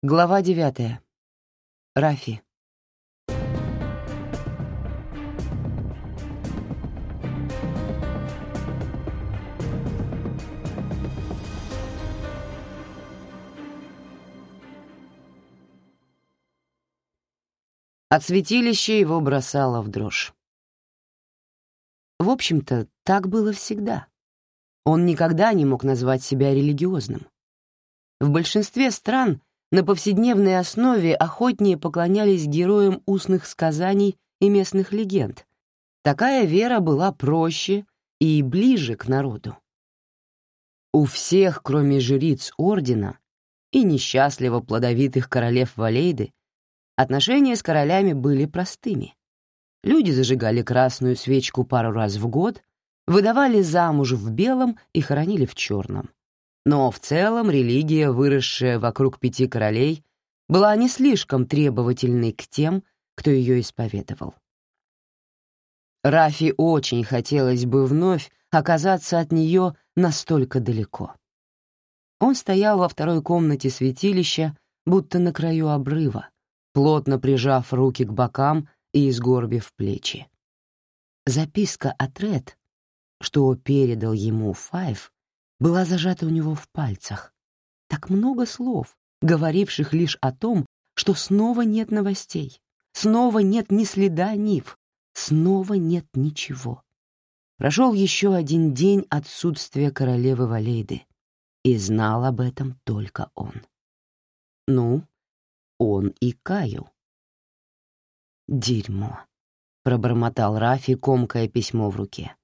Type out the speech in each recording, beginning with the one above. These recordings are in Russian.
Глава девятая. Рафи. От святилища его бросало в дрожь. В общем-то, так было всегда. Он никогда не мог назвать себя религиозным. В большинстве стран на повседневной основе охотнее поклонялись героям устных сказаний и местных легенд. Такая вера была проще и ближе к народу. У всех, кроме жриц Ордена и несчастливо плодовитых королев Валейды, отношения с королями были простыми. Люди зажигали красную свечку пару раз в год, выдавали замуж в белом и хоронили в черном. Но в целом религия, выросшая вокруг пяти королей, была не слишком требовательной к тем, кто ее исповедовал. Рафи очень хотелось бы вновь оказаться от нее настолько далеко. Он стоял во второй комнате святилища, будто на краю обрыва, плотно прижав руки к бокам и изгорбив плечи. Записка от Ред, что передал ему Файв, была зажата у него в пальцах. Так много слов, говоривших лишь о том, что снова нет новостей, снова нет ни следа Нив, снова нет ничего. Прошел еще один день отсутствия королевы Валейды, и знал об этом только он. Ну, он и Каю. «Дерьмо», — пробормотал Рафи, комкая письмо в руке.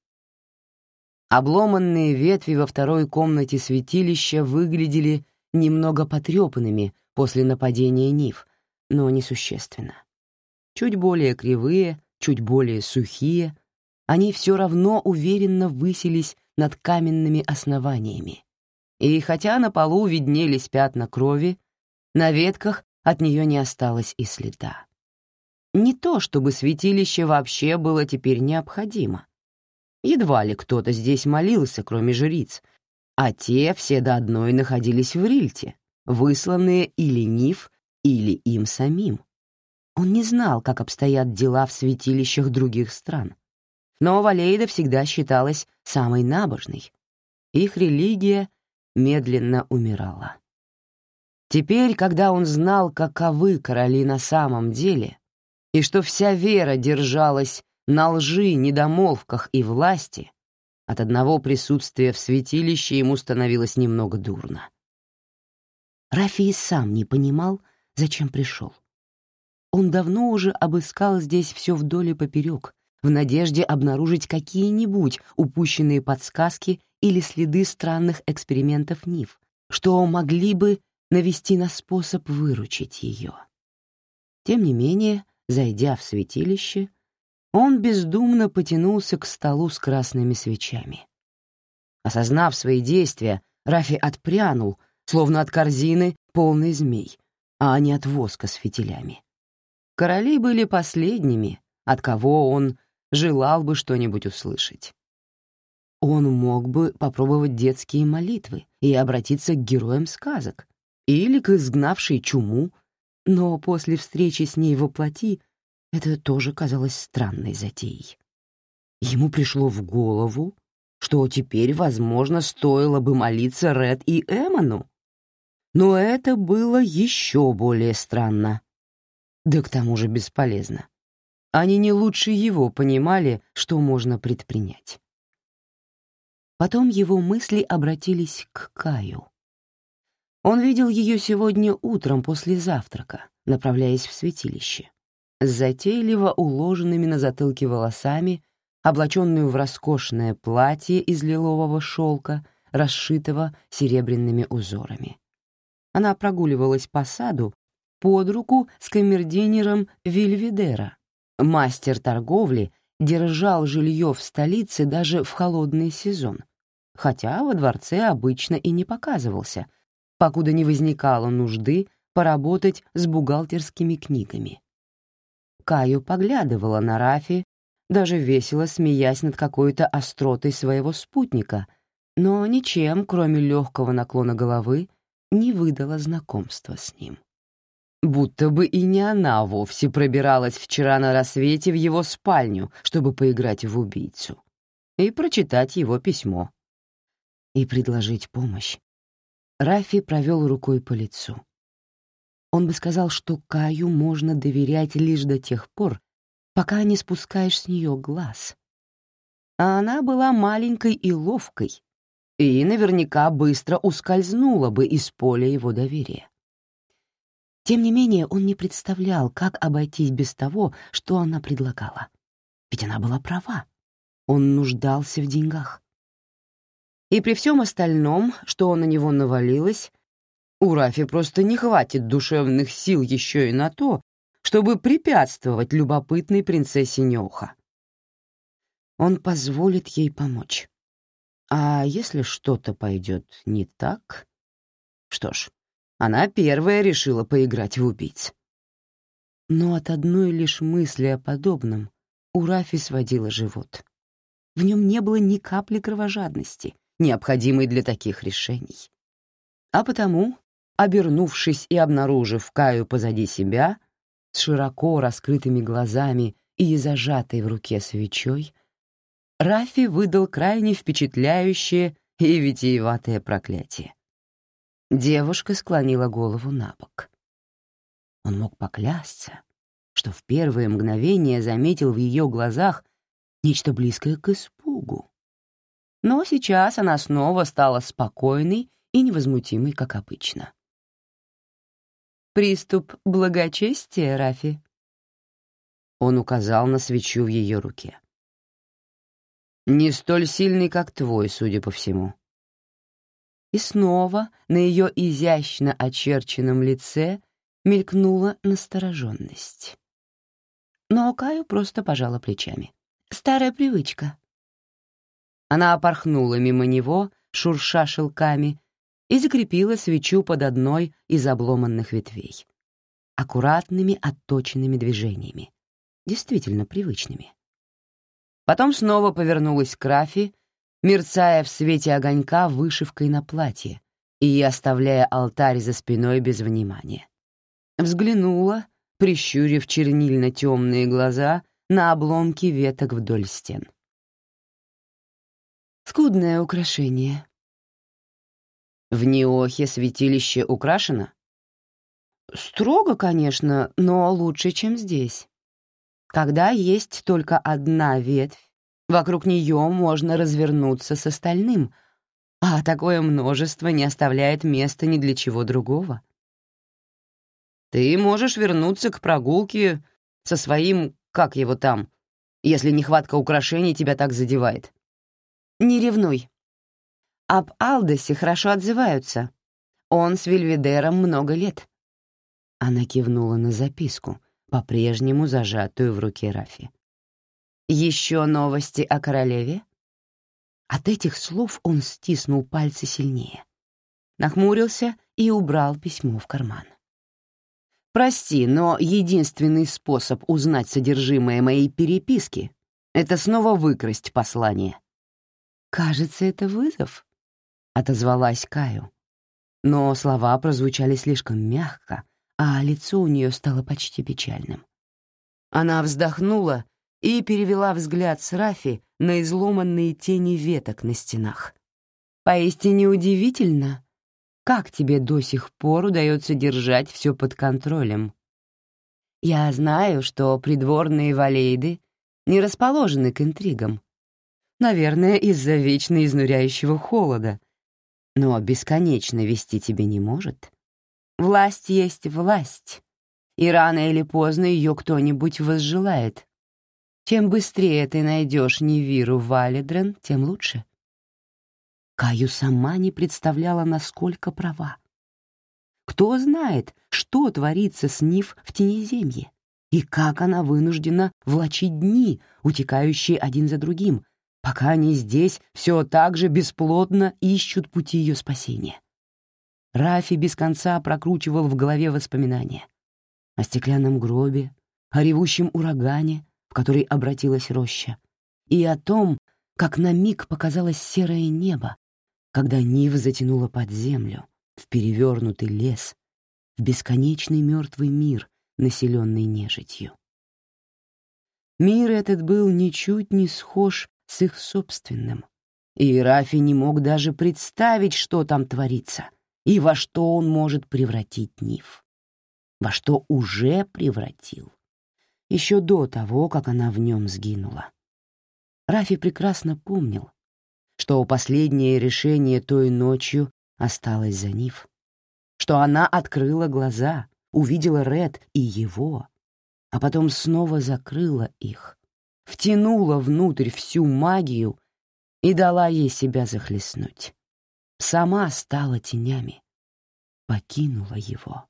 Обломанные ветви во второй комнате святилища выглядели немного потрепанными после нападения Нив, но несущественно. Чуть более кривые, чуть более сухие, они все равно уверенно высились над каменными основаниями. И хотя на полу виднелись пятна крови, на ветках от нее не осталось и следа. Не то, чтобы святилище вообще было теперь необходимо. Едва ли кто-то здесь молился, кроме жриц, а те все до одной находились в Рильте, высланные или Ниф, или им самим. Он не знал, как обстоят дела в святилищах других стран. Но Валейда всегда считалась самой набожной. Их религия медленно умирала. Теперь, когда он знал, каковы короли на самом деле, и что вся вера держалась на лжи, недомолвках и власти, от одного присутствия в святилище ему становилось немного дурно. Рафи сам не понимал, зачем пришел. Он давно уже обыскал здесь все вдоль и поперек, в надежде обнаружить какие-нибудь упущенные подсказки или следы странных экспериментов Нив, что могли бы навести на способ выручить ее. Тем не менее, зайдя в святилище, он бездумно потянулся к столу с красными свечами. Осознав свои действия, Рафи отпрянул, словно от корзины, полный змей, а не от воска с фитилями. Короли были последними, от кого он желал бы что-нибудь услышать. Он мог бы попробовать детские молитвы и обратиться к героям сказок или к изгнавшей чуму, но после встречи с ней во плоти это тоже казалось странной затеей. Ему пришло в голову, что теперь, возможно, стоило бы молиться Ред и Эмону. Но это было еще более странно. Да к тому же бесполезно. Они не лучше его понимали, что можно предпринять. Потом его мысли обратились к Каю. Он видел ее сегодня утром после завтрака, направляясь в святилище с затейливо уложенными на затылке волосами, облаченную в роскошное платье из лилового шелка, расшитого серебряными узорами. Она прогуливалась по саду под руку с камердинером Вильведера. Мастер торговли держал жилье в столице даже в холодный сезон, хотя во дворце обычно и не показывался, покуда не возникало нужды поработать с бухгалтерскими книгами. Каю поглядывала на Рафи, даже весело смеясь над какой-то остротой своего спутника, но ничем, кроме легкого наклона головы, не выдала знакомства с ним. Будто бы и не она вовсе пробиралась вчера на рассвете в его спальню, чтобы поиграть в убийцу и прочитать его письмо. И предложить помощь. Рафи провел рукой по лицу. Он бы сказал, что Каю можно доверять лишь до тех пор, пока не спускаешь с нее глаз. А она была маленькой и ловкой, и наверняка быстро ускользнула бы из поля его доверия. Тем не менее, он не представлял, как обойтись без того, что она предлагала. Ведь она была права. Он нуждался в деньгах. И при всем остальном, что на него навалилось, у Рафи просто не хватит душевных сил еще и на то, чтобы препятствовать любопытной принцессе Неоха. Он позволит ей помочь. А если что-то пойдет не так? Что ж, она первая решила поиграть в убийц. Но от одной лишь мысли о подобном у Рафи сводила живот. В нем не было ни капли кровожадности, необходимой для таких решений. А потому обернувшись и обнаружив Каю позади себя, с широко раскрытыми глазами и зажатой в руке свечой, Рафи выдал крайне впечатляющее и витиеватое проклятие. Девушка склонила голову на бок. Он мог поклясться, что в первое мгновение заметил в ее глазах нечто близкое к испугу. Но сейчас она снова стала спокойной и невозмутимой, как обычно. Приступ благочестия, Рафи?» Он указал на свечу в ее руке. «Не столь сильный, как твой, судя по всему». И снова на ее изящно очерченном лице мелькнула настороженность. Но Каю просто пожала плечами. «Старая привычка». Она опорхнула мимо него, шурша шелками, и закрепила свечу под одной из обломанных ветвей. Аккуратными, отточенными движениями. Действительно привычными. Потом снова повернулась к Рафи, мерцая в свете огонька вышивкой на платье и оставляя алтарь за спиной без внимания. Взглянула, прищурив чернильно-темные глаза на обломки веток вдоль стен. «Скудное украшение», в Неохе святилище украшено? Строго, конечно, но лучше, чем здесь. Когда есть только одна ветвь, вокруг нее можно развернуться с остальным, а такое множество не оставляет места ни для чего другого. Ты можешь вернуться к прогулке со своим, как его там, если нехватка украшений тебя так задевает. Не ревнуй. Об Алдосе хорошо отзываются. Он с Вильведером много лет». Она кивнула на записку, по-прежнему зажатую в руке Рафи. «Еще новости о королеве?» От этих слов он стиснул пальцы сильнее, нахмурился и убрал письмо в карман. «Прости, но единственный способ узнать содержимое моей переписки — это снова выкрасть послание». «Кажется, это вызов», — отозвалась Каю. Но слова прозвучали слишком мягко, а лицо у нее стало почти печальным. Она вздохнула и перевела взгляд с Рафи на изломанные тени веток на стенах. «Поистине удивительно, как тебе до сих пор удается держать все под контролем. Я знаю, что придворные валейды не расположены к интригам. Наверное, из-за вечно изнуряющего холода, но бесконечно вести тебе не может. Власть есть власть, и рано или поздно ее кто-нибудь возжелает. Чем быстрее ты найдешь Невиру Валедрен, тем лучше. Каю сама не представляла, насколько права. Кто знает, что творится с Нив в Тенеземье, и как она вынуждена влачить дни, утекающие один за другим, пока они здесь все так же бесплодно ищут пути ее спасения. Рафи без конца прокручивал в голове воспоминания о стеклянном гробе, о ревущем урагане, в который обратилась роща, и о том, как на миг показалось серое небо, когда Нива затянула под землю, в перевернутый лес, в бесконечный мертвый мир, населенный нежитью. Мир этот был ничуть не схож с их собственным, и Рафи не мог даже представить, что там творится и во что он может превратить Ниф. Во что уже превратил. Еще до того, как она в нем сгинула. Рафи прекрасно помнил, что последнее решение той ночью осталось за Ниф, что она открыла глаза, увидела Ред и его, а потом снова закрыла их, втянула внутрь всю магию и дала ей себя захлестнуть. Сама стала тенями, покинула его.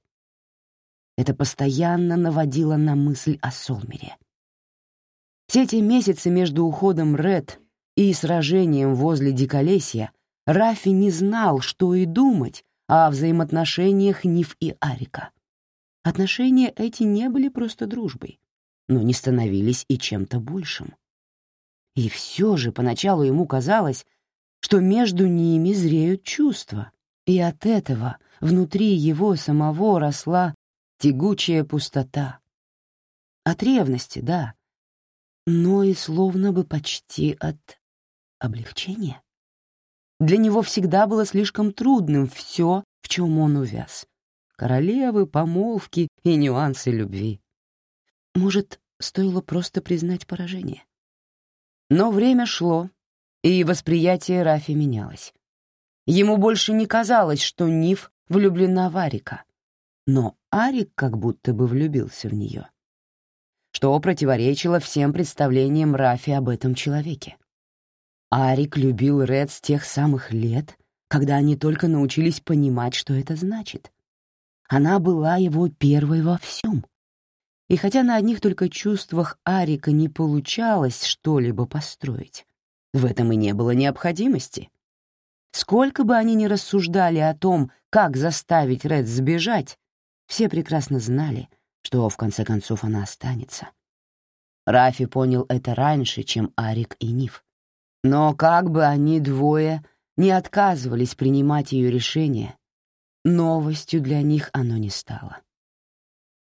Это постоянно наводило на мысль о Солмере. Все эти месяцы между уходом Ред и сражением возле Диколесья Рафи не знал, что и думать о взаимоотношениях Ниф и Арика. Отношения эти не были просто дружбой, но не становились и чем-то большим. И все же поначалу ему казалось, что между ними зреют чувства, и от этого внутри его самого росла тягучая пустота. От ревности, да, но и словно бы почти от облегчения. Для него всегда было слишком трудным все, в чем он увяз. Королевы, помолвки и нюансы любви. Может, стоило просто признать поражение? Но время шло, и восприятие Рафи менялось. Ему больше не казалось, что Ниф влюблена в Арика, но Арик как будто бы влюбился в нее что противоречило всем представлениям Рафи об этом человеке. Арик любил Ред с тех самых лет, когда они только научились понимать, что это значит. Она была его первой во всем. И хотя на одних только чувствах Арика не получалось что-либо построить, в этом и не было необходимости. Сколько бы они ни рассуждали о том, как заставить Ред сбежать, все прекрасно знали — что в конце концов она останется. Рафи понял это раньше, чем Арик и Ниф. Но как бы они двое не отказывались принимать ее решение, новостью для них оно не стало.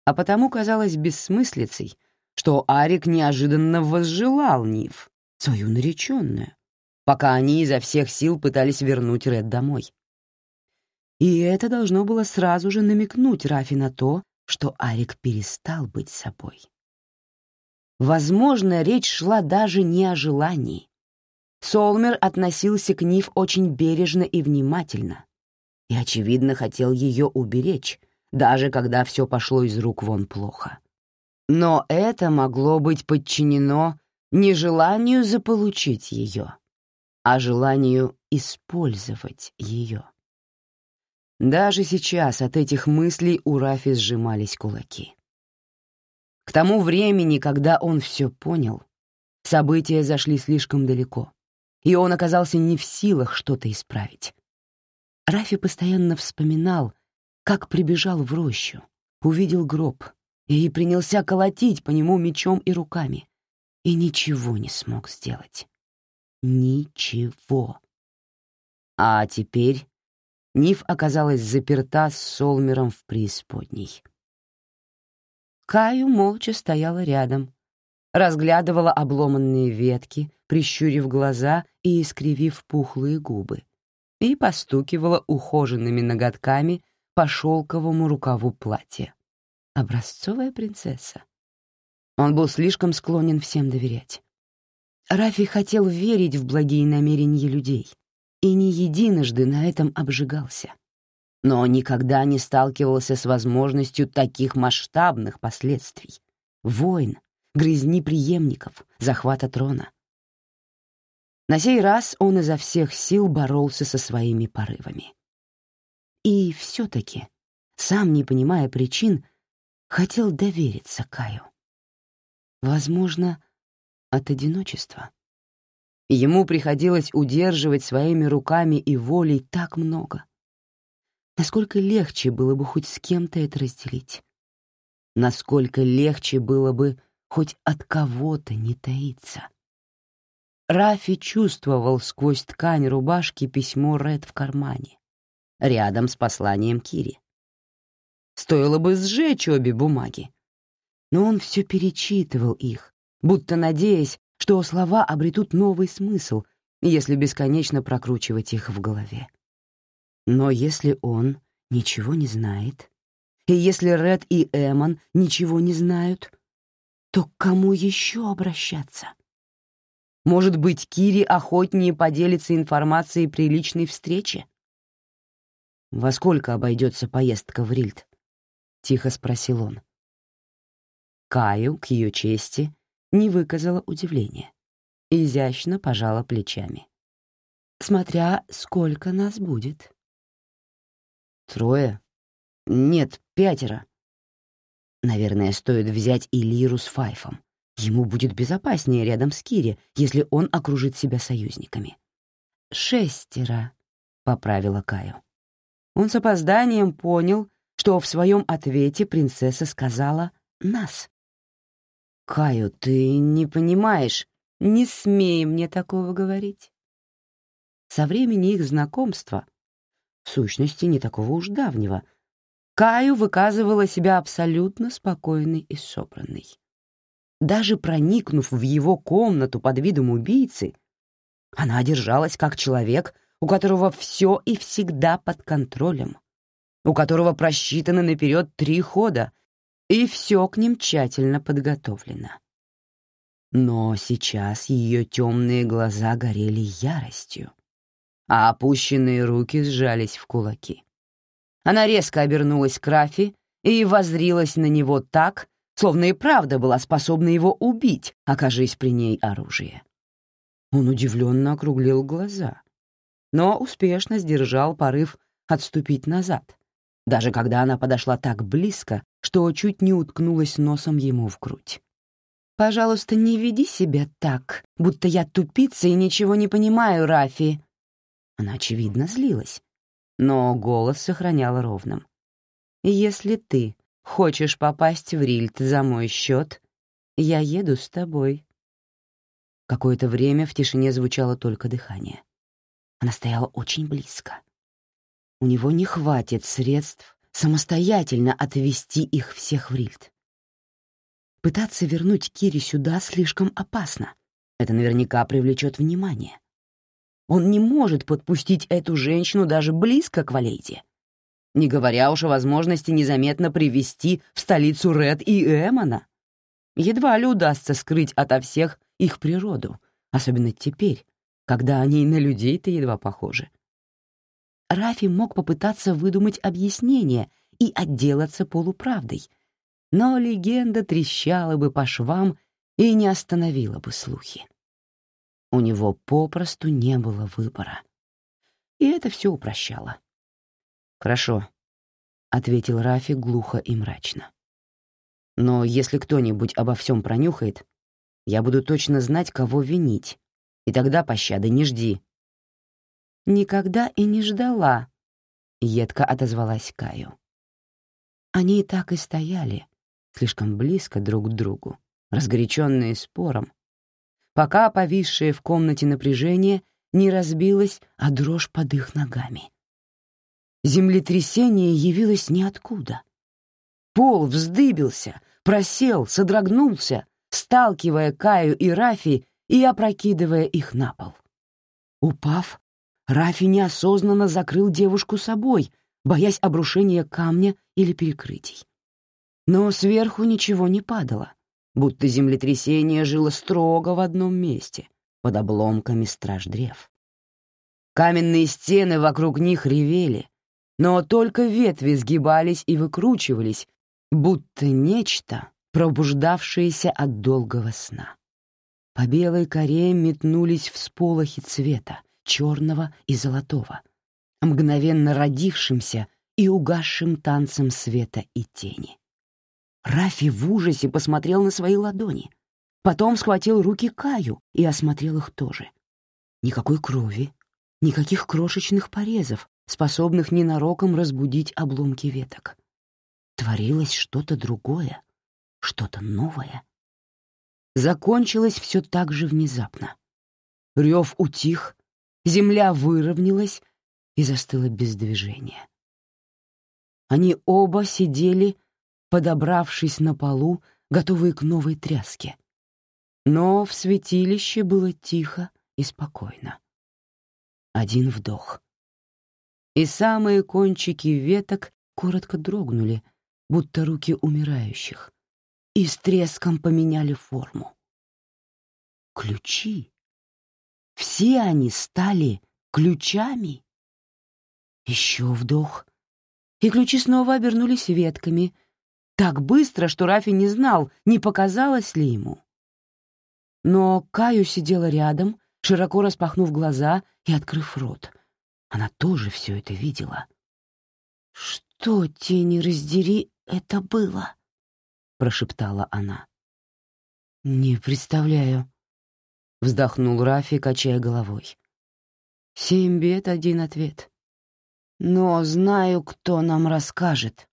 А потому казалось бессмыслицей, что Арик неожиданно возжелал Ниф, свою нареченную, пока они изо всех сил пытались вернуть Ред домой. И это должно было сразу же намекнуть Рафи на то, что Арик перестал быть собой. Возможно, речь шла даже не о желании. Солмер относился к Нив очень бережно и внимательно, и, очевидно, хотел ее уберечь, даже когда все пошло из рук вон плохо. Но это могло быть подчинено не желанию заполучить ее, а желанию использовать ее. Даже сейчас от этих мыслей у Рафи сжимались кулаки. К тому времени, когда он все понял, события зашли слишком далеко, и он оказался не в силах что-то исправить. Рафи постоянно вспоминал, как прибежал в рощу, увидел гроб и принялся колотить по нему мечом и руками, и ничего не смог сделать. Ничего. А теперь Ниф оказалась заперта с Солмером в преисподней. Каю молча стояла рядом, разглядывала обломанные ветки, прищурив глаза и искривив пухлые губы, и постукивала ухоженными ноготками по шелковому рукаву платья. Образцовая принцесса. Он был слишком склонен всем доверять. Рафи хотел верить в благие намерения людей — и не единожды на этом обжигался. Но никогда не сталкивался с возможностью таких масштабных последствий. Войн, грызни преемников, захвата трона. На сей раз он изо всех сил боролся со своими порывами. И все-таки, сам не понимая причин, хотел довериться Каю. Возможно, от одиночества. Ему приходилось удерживать своими руками и волей так много. Насколько легче было бы хоть с кем-то это разделить. Насколько легче было бы хоть от кого-то не таиться. Рафи чувствовал сквозь ткань рубашки письмо Ред в кармане, рядом с посланием Кири. стоило бы сжечь обе бумаги. Но он все перечитывал их, будто надеясь, что слова обретут новый смысл, если бесконечно прокручивать их в голове. Но если он ничего не знает, и если Ред и Эмон ничего не знают, то к кому еще обращаться? Может быть, Кири охотнее поделится информацией при личной встрече? «Во сколько обойдется поездка в Рильд?» — тихо спросил он. Каю, к ее чести, не выказала удивления. Изящно пожала плечами. «Смотря сколько нас будет». «Трое? Нет, пятеро. Наверное, стоит взять и Лиру с Файфом. Ему будет безопаснее рядом с Кири, если он окружит себя союзниками. «Шестеро», — поправила Каю. Он с опозданием понял, что в своем ответе принцесса сказала «нас». «Каю, ты не понимаешь, не смей мне такого говорить». Со времени их знакомства, в сущности, не такого уж давнего, Каю выказывала себя абсолютно спокойной и собранной. Даже проникнув в его комнату под видом убийцы, она одержалась как человек, у которого все и всегда под контролем, у которого просчитаны наперед три хода, и все к ним тщательно подготовлено. Но сейчас ее темные глаза горели яростью, а опущенные руки сжались в кулаки. Она резко обернулась к Рафи и возрилась на него так, словно и правда была способна его убить, окажись при ней оружие. Он удивленно округлил глаза, но успешно сдержал порыв отступить назад, даже когда она подошла так близко, что чуть не уткнулась носом ему в грудь. «Пожалуйста, не веди себя так, будто я тупица и ничего не понимаю, Рафи». Она, очевидно, злилась, но голос сохраняла ровным. «Если ты Хочешь попасть в Рильд за мой счет? Я еду с тобой». Какое-то время в тишине звучало только дыхание. Она стояла очень близко. У него не хватит средств самостоятельно отвести их всех в Рильд. Пытаться вернуть Кири сюда слишком опасно. Это наверняка привлечет внимание. Он не может подпустить эту женщину даже близко к Валейде не говоря уж о возможности незаметно привести в столицу Ред и Эмона. Едва ли удастся скрыть ото всех их природу, особенно теперь, когда они на людей-то едва похожи. Рафи мог попытаться выдумать объяснение и отделаться полуправдой, но легенда трещала бы по швам и не остановила бы слухи. У него попросту не было выбора. И это все упрощало. «Хорошо», — ответил Рафи глухо и мрачно. «Но если кто-нибудь обо всем пронюхает, я буду точно знать, кого винить, и тогда пощады не жди». «Никогда и не ждала», — едко отозвалась Каю. Они и так и стояли, слишком близко друг к другу, разгоряченные спором, пока повисшее в комнате напряжение не разбилось, а дрожь под их ногами. Землетрясение явилось ниоткуда. Пол вздыбился, просел, содрогнулся, сталкивая Каю и Рафи и опрокидывая их на пол. Упав, Рафи неосознанно закрыл девушку собой, боясь обрушения камня или перекрытий. Но сверху ничего не падало, будто землетрясение жило строго в одном месте, под обломками страж древ. Каменные стены вокруг них ревели, но только ветви сгибались и выкручивались, будто нечто, пробуждавшееся от долгого сна. По белой коре метнулись всполохи цвета, черного и золотого, мгновенно родившимся и угасшим танцем света и тени. Рафи в ужасе посмотрел на свои ладони, потом схватил руки Каю и осмотрел их тоже. Никакой крови, никаких крошечных порезов, способных ненароком разбудить обломки веток. Творилось что-то другое, что-то новое. Закончилось все так же внезапно. Рев утих, земля выровнялась и застыла без движения. Они оба сидели, подобравшись на полу, готовые к новой тряске. Но в святилище было тихо и спокойно. Один вдох. И самые кончики веток коротко дрогнули, будто руки умирающих, и с треском поменяли форму. Ключи. Все они стали ключами. Еще вдох. И ключи снова обернулись ветками. Так быстро, что Рафи не знал, не показалось ли ему. Но Каю сидела рядом, широко распахнув глаза и открыв рот. Она тоже все это видела. «Что, тени раздери, это было?» — прошептала она. «Не представляю», — вздохнул Рафи, качая головой. «Семь бед, один ответ. Но знаю, кто нам расскажет».